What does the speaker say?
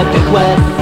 ślepych łez wet.